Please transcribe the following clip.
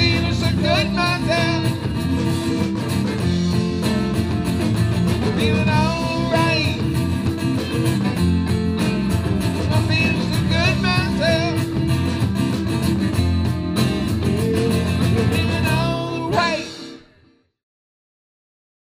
Venus a good man.